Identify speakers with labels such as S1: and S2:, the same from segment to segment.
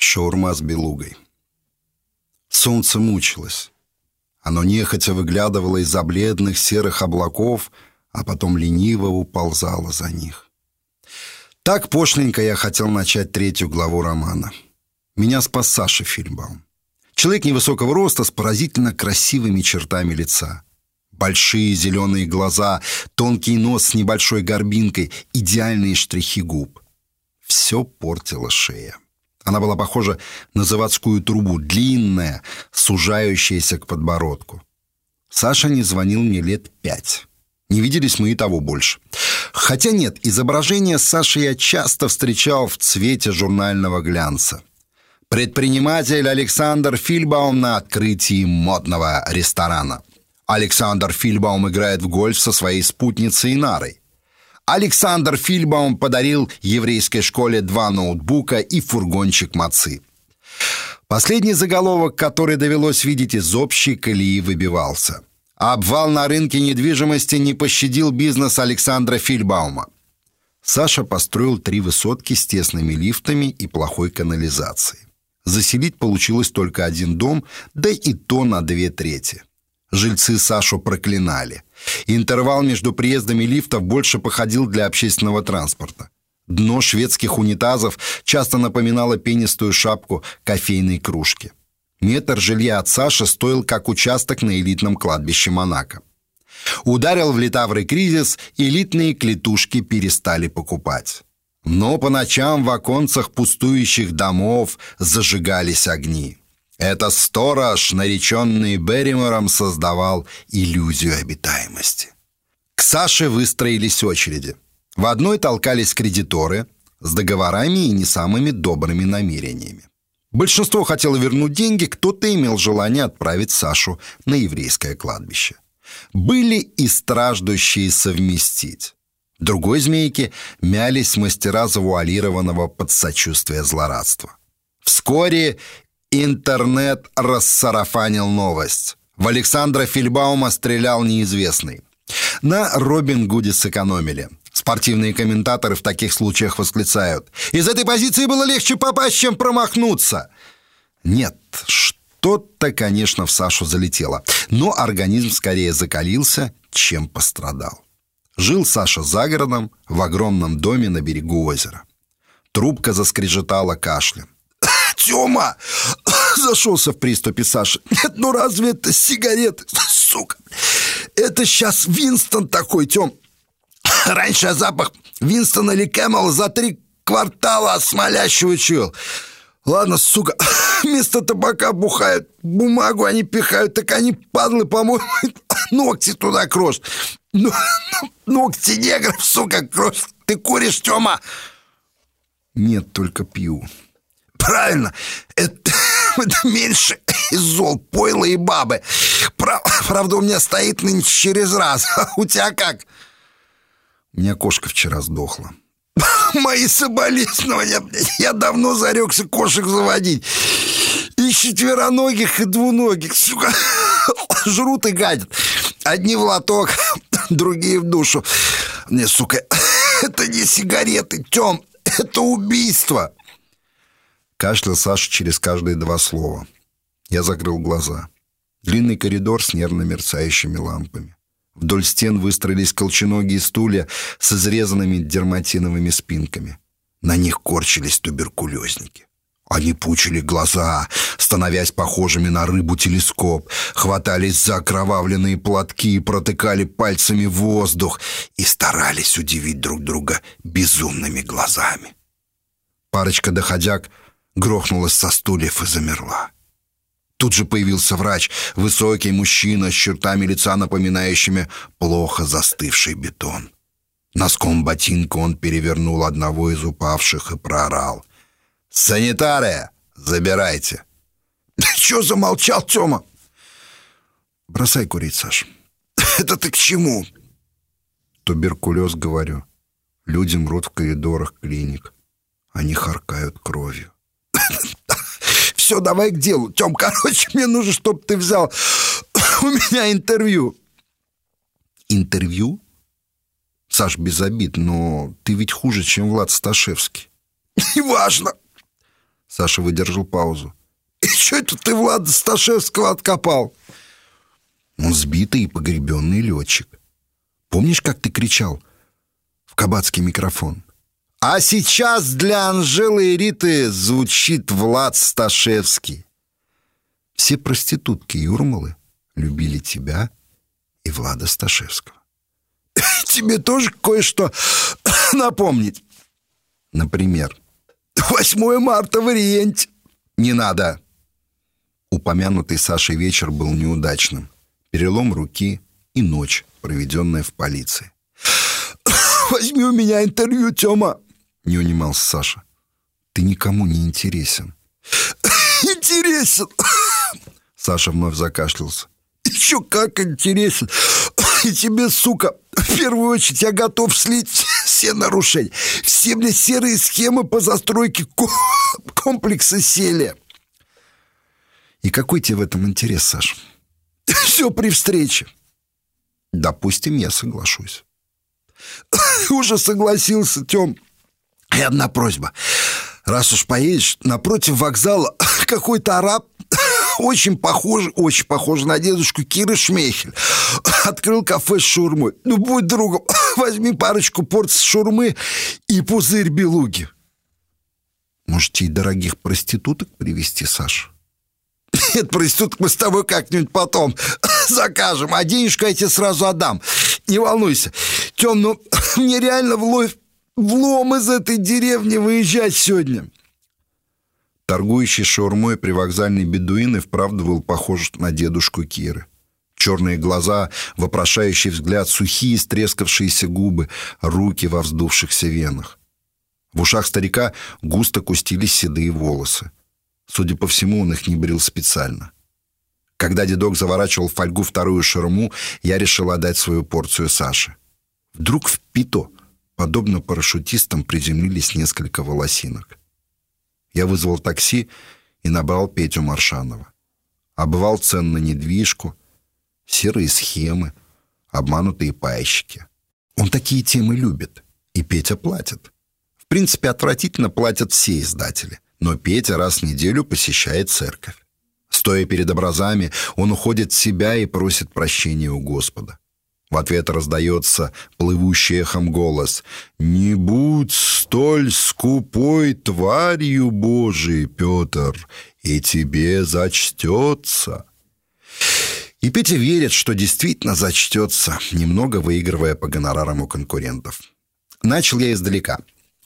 S1: Шаурма с белугой. Солнце мучилось. Оно нехотя выглядывало из-за бледных серых облаков, а потом лениво уползало за них. Так пошленько я хотел начать третью главу романа. Меня спас Саша Фильмбаум. Человек невысокого роста с поразительно красивыми чертами лица. Большие зеленые глаза, тонкий нос с небольшой горбинкой, идеальные штрихи губ. Все портила шея. Она была похожа на заводскую трубу, длинная, сужающаяся к подбородку. Саша не звонил мне лет пять. Не виделись мы и того больше. Хотя нет, изображение Саши я часто встречал в цвете журнального глянца. Предприниматель Александр Фильбаум на открытии модного ресторана. Александр Фильбаум играет в гольф со своей спутницей Нарой. Александр Фильбаум подарил еврейской школе два ноутбука и фургончик мацы. Последний заголовок, который довелось видеть из общей колеи, выбивался. Обвал на рынке недвижимости не пощадил бизнес Александра Фильбаума. Саша построил три высотки с тесными лифтами и плохой канализацией. Заселить получилось только один дом, да и то на две трети. Жильцы Сашу проклинали. Интервал между приездами лифтов больше походил для общественного транспорта. Дно шведских унитазов часто напоминало пенистую шапку кофейной кружки. Метр жилья от Саши стоил как участок на элитном кладбище Монако. Ударил в литаврый кризис, элитные клетушки перестали покупать. Но по ночам в оконцах пустующих домов зажигались огни. Это сторож, нареченный Берримором, создавал иллюзию обитаемости. К Саше выстроились очереди. В одной толкались кредиторы с договорами и не самыми добрыми намерениями. Большинство хотело вернуть деньги, кто-то имел желание отправить Сашу на еврейское кладбище. Были и страждущие совместить. Другой змейке мялись мастера завуалированного под сочувствие злорадства. Вскоре Интернет рассарафанил новость. В Александра Фильбаума стрелял неизвестный. На Робин Гуде сэкономили. Спортивные комментаторы в таких случаях восклицают. «Из этой позиции было легче попасть, чем промахнуться!» Нет, что-то, конечно, в Сашу залетело. Но организм скорее закалился, чем пострадал. Жил Саша за городом, в огромном доме на берегу озера. Трубка заскрежетала кашлем. Тёма!» Зашелся в приступе Саша. «Нет, ну разве это сигареты? Сука! Это сейчас Винстон такой, Тём. Раньше запах Винстона или Кэмела за три квартала смолящего чуял. Ладно, сука, вместо табака бухают, бумагу они пихают, так они, падлы, по-моему, ногти туда крошат. Ну, ногти негров, сука, крошат. Ты куришь, Тёма? Нет, только пью. Правильно, это, это меньше из зол, пойло и бабы. Прав, правда, у меня стоит нынче через раз. А у тебя как? У меня кошка вчера сдохла. Мои соболезнования, Я давно зарекся кошек заводить. И четвероногих, и двуногих. Сука, жрут и гадят. Одни в лоток, другие в душу. Не, сука, это не сигареты, Тём, это убийство. Кашлял Саша через каждые два слова. Я закрыл глаза. Длинный коридор с нервно мерцающими лампами. Вдоль стен выстроились колченогие стулья с изрезанными дерматиновыми спинками. На них корчились туберкулезники. Они пучили глаза, становясь похожими на рыбу-телескоп, хватались за окровавленные платки и протыкали пальцами воздух и старались удивить друг друга безумными глазами. Парочка доходяг — грохнулась со стульев и замерла. Тут же появился врач, высокий мужчина с чертами лица, напоминающими плохо застывший бетон. Носком ботинка он перевернул одного из упавших и проорал. «Санитары, забирайте!» «Чё замолчал, Тёма?» «Бросай курить, Саш». «Это ты к чему?» «Туберкулез, говорю. Люди мрут в коридорах клиник. Они харкают кровью. Все, давай к делу. Тем, короче, мне нужно, чтобы ты взял у меня интервью. Интервью? Саш, без обид, но ты ведь хуже, чем Влад Сташевский. Неважно. Саша выдержал паузу. «И что это ты Влада Сташевского откопал?» Он сбитый и погребенный летчик. Помнишь, как ты кричал в кабацкий микрофон? А сейчас для Анжелы и Риты звучит Влад Сташевский. Все проститутки Юрмалы любили тебя и Влада Сташевского. Тебе тоже кое-что напомнить. Например, 8 марта в Ориенте. Не надо. Упомянутый Сашей вечер был неудачным. Перелом руки и ночь, проведенная в полиции. «Возьми у меня интервью, Тёма!» Не унимался Саша. «Ты никому не интересен». «Интересен!» Саша вновь закашлялся. «Еще как интересен! И тебе, сука, в первую очередь я готов слить все нарушения. Все, мне серые схемы по застройке комплекса сели. И какой тебе в этом интерес, Саш? Все при встрече. Допустим, я соглашусь. Уже согласился, Тём. И одна просьба. Раз уж поедешь, напротив вокзала какой-то араб очень похож, очень похож на дедушку Киры Шмейхель. Открыл кафе с шурмой. Ну, будь другом, возьми парочку порций шурмы и пузырь белуги. Можете и дорогих проституток привести, Саш? Нет, проституток мы с тобой как-нибудь потом закажем, а денежку я тебе сразу отдам. Не волнуйся. Тем, ну, мне реально в, лов... в лом из этой деревни выезжать сегодня. Торгующий шаурмой привокзальный бедуин и вправду был похож на дедушку Киры. Черные глаза, вопрошающий взгляд, сухие стрескавшиеся губы, руки во вздувшихся венах. В ушах старика густо кустились седые волосы. Судя по всему, он их не брил специально. Когда дедок заворачивал фольгу вторую шарму, я решил отдать свою порцию Саше. Вдруг в пито, подобно парашютистам, приземлились несколько волосинок. Я вызвал такси и набрал Петю Маршанова. Обывал цен на недвижку, серые схемы, обманутые пайщики. Он такие темы любит, и Петя платит. В принципе, отвратительно платят все издатели, но Петя раз в неделю посещает церковь. Стоя перед образами, он уходит в себя и просит прощения у Господа. В ответ раздается плывущий эхом голос «Не будь столь скупой тварью Божией, Петр, и тебе зачтется». И Петя верит, что действительно зачтется, немного выигрывая по гонорарам у конкурентов. Начал я издалека.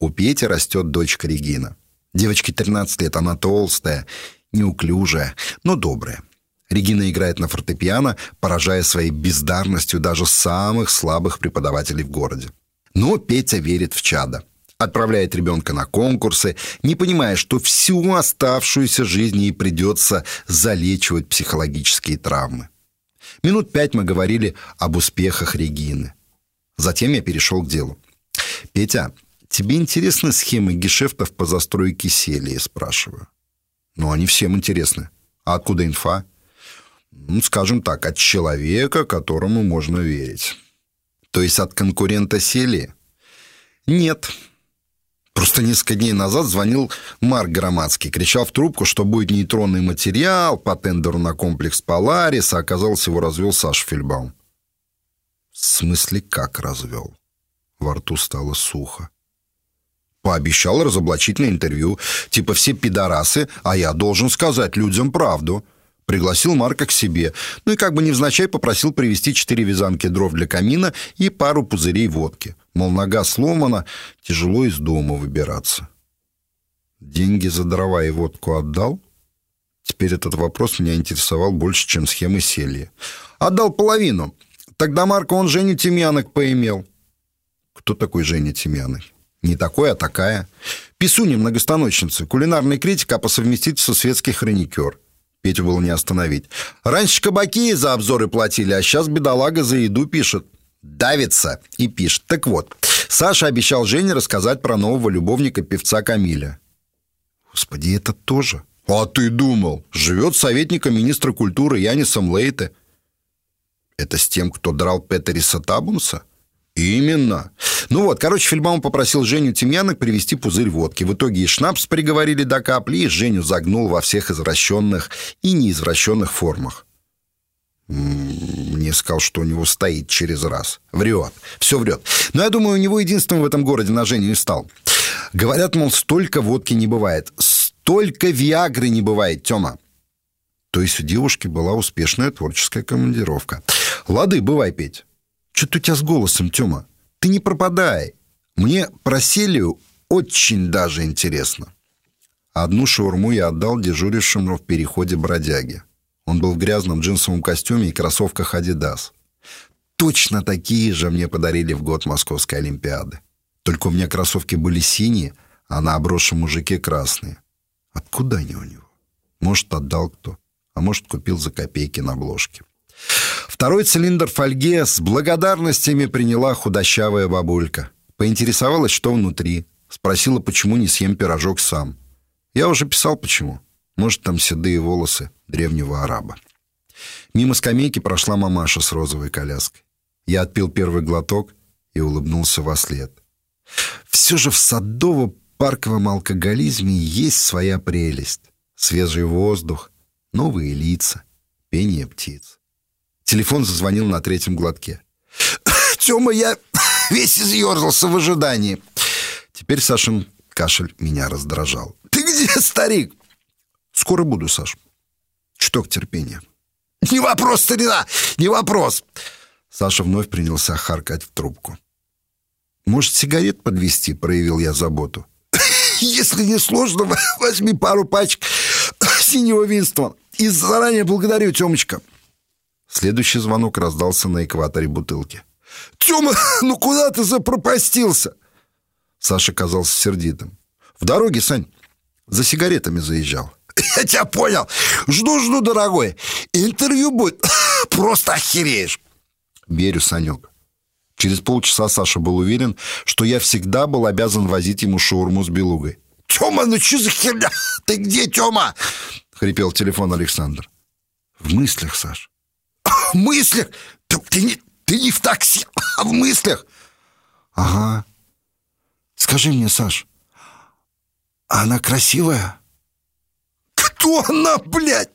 S1: У Пети растет дочка Регина. Девочке 13 лет, она толстая, неуклюжая, но добрая. Регина играет на фортепиано, поражая своей бездарностью даже самых слабых преподавателей в городе. Но Петя верит в чада. Отправляет ребенка на конкурсы, не понимая, что всю оставшуюся жизнь ей придется залечивать психологические травмы. Минут пять мы говорили об успехах Регины. Затем я перешел к делу. «Петя, тебе интересны схемы гешефтов по застройке селии?» спрашиваю. «Ну, они всем интересны. А откуда инфа?» Ну, скажем так, от человека, которому можно верить. То есть от конкурента сели? Нет. Просто несколько дней назад звонил Марк Громадский, кричал в трубку, что будет нейтронный материал по тендеру на комплекс «Поларис», а оказалось, его развел Саша Фельбаум. В смысле, как развел? Во рту стало сухо. Пообещал разоблачительное интервью. Типа все пидорасы, а я должен сказать людям правду. Пригласил Марка к себе, ну и как бы невзначай попросил привезти четыре вязанки дров для камина и пару пузырей водки. Мол, нога сломана, тяжело из дома выбираться. Деньги за дрова и водку отдал? Теперь этот вопрос меня интересовал больше, чем схемы селья. Отдал половину. Тогда Марка он Женю Тимьянок поимел. Кто такой Женя Тимьянок? Не такой, а такая. Писуня многостаночница, кулинарный критик, а по совместительству светский хроникер. Петю было не остановить. Раньше кабаки за обзоры платили, а сейчас бедолага за еду пишет. Давится и пишет. Так вот, Саша обещал Жене рассказать про нового любовника певца Камиля. Господи, это тоже? А ты думал, живет советником министра культуры Янисом Лейте. Это с тем, кто драл Петериса Табунса? Именно. Ну вот, короче, Фельдбаум попросил Женю Тимьянок привезти пузырь водки. В итоге и шнапс приговорили до капли, и Женю загнул во всех извращенных и неизвращенных формах. Мне сказал, что у него стоит через раз. Врет. Все врет. Но я думаю, у него единственным в этом городе на Женю и стал. Говорят, мол, столько водки не бывает. Столько Виагры не бывает, Тёма. То есть у девушки была успешная творческая командировка. Лады, бывай петь. Что-то у тебя с голосом, Тёма. Ты не пропадай. Мне про Селию очень даже интересно. Одну шаурму я отдал дежурившему в переходе бродяге. Он был в грязном джинсовом костюме и кроссовках «Адидас». Точно такие же мне подарили в год Московской Олимпиады. Только у меня кроссовки были синие, а на обросшем мужике красные. Откуда они у него? Может, отдал кто, а может, купил за копейки на обложке. Второй цилиндр фольге с благодарностями приняла худощавая бабулька. Поинтересовалась, что внутри. Спросила, почему не съем пирожок сам. Я уже писал, почему. Может, там седые волосы древнего араба. Мимо скамейки прошла мамаша с розовой коляской. Я отпил первый глоток и улыбнулся во след. Все же в садово-парковом алкоголизме есть своя прелесть. Свежий воздух, новые лица, пение птиц. Телефон зазвонил на третьем глотке. «Тёма, я весь изъерзался в ожидании». Теперь Сашин кашель меня раздражал. «Ты где, старик?» «Скоро буду, Саш. Чуток терпения». «Не вопрос, старина, не вопрос!» Саша вновь принялся харкать в трубку. «Может, сигарет подвести? проявил я заботу. «Если не сложно, возьми пару пачек синего винства. И заранее благодарю, Тёмочка». Следующий звонок раздался на экваторе бутылки. «Тёма, ну куда ты запропастился?» Саша казался сердитым. «В дороге, Сань. За сигаретами заезжал». «Я тебя понял. Жду-жду, дорогой. Интервью будет. Просто охереешь». «Верю, Санек». Через полчаса Саша был уверен, что я всегда был обязан возить ему шаурму с белугой. «Тёма, ну что за херня? Ты где, Тёма?» — хрипел телефон Александр. «В мыслях, Саш в мыслях? Ты, ты, не, ты не в такси, а в мыслях. Ага. Скажи мне, Саш, она красивая? Кто она, блядь?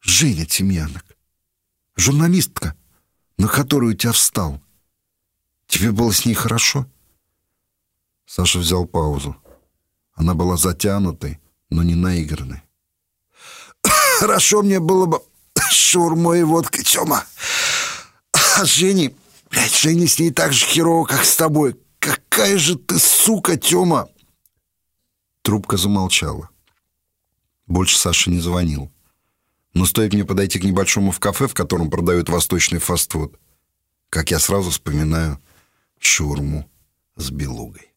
S1: Женя Тимьянок. Журналистка, на которую тебя встал. Тебе было с ней хорошо? Саша взял паузу. Она была затянутой, но не наигранной. Хорошо мне было бы шаурмой и водкой, Тёма. А Жени, блядь, Женя с ней так же херово, как с тобой. Какая же ты сука, Тёма!» Трубка замолчала. Больше Саша не звонил. Но стоит мне подойти к небольшому в кафе, в котором продают восточный фастфуд, как я сразу вспоминаю шаурму с белугой.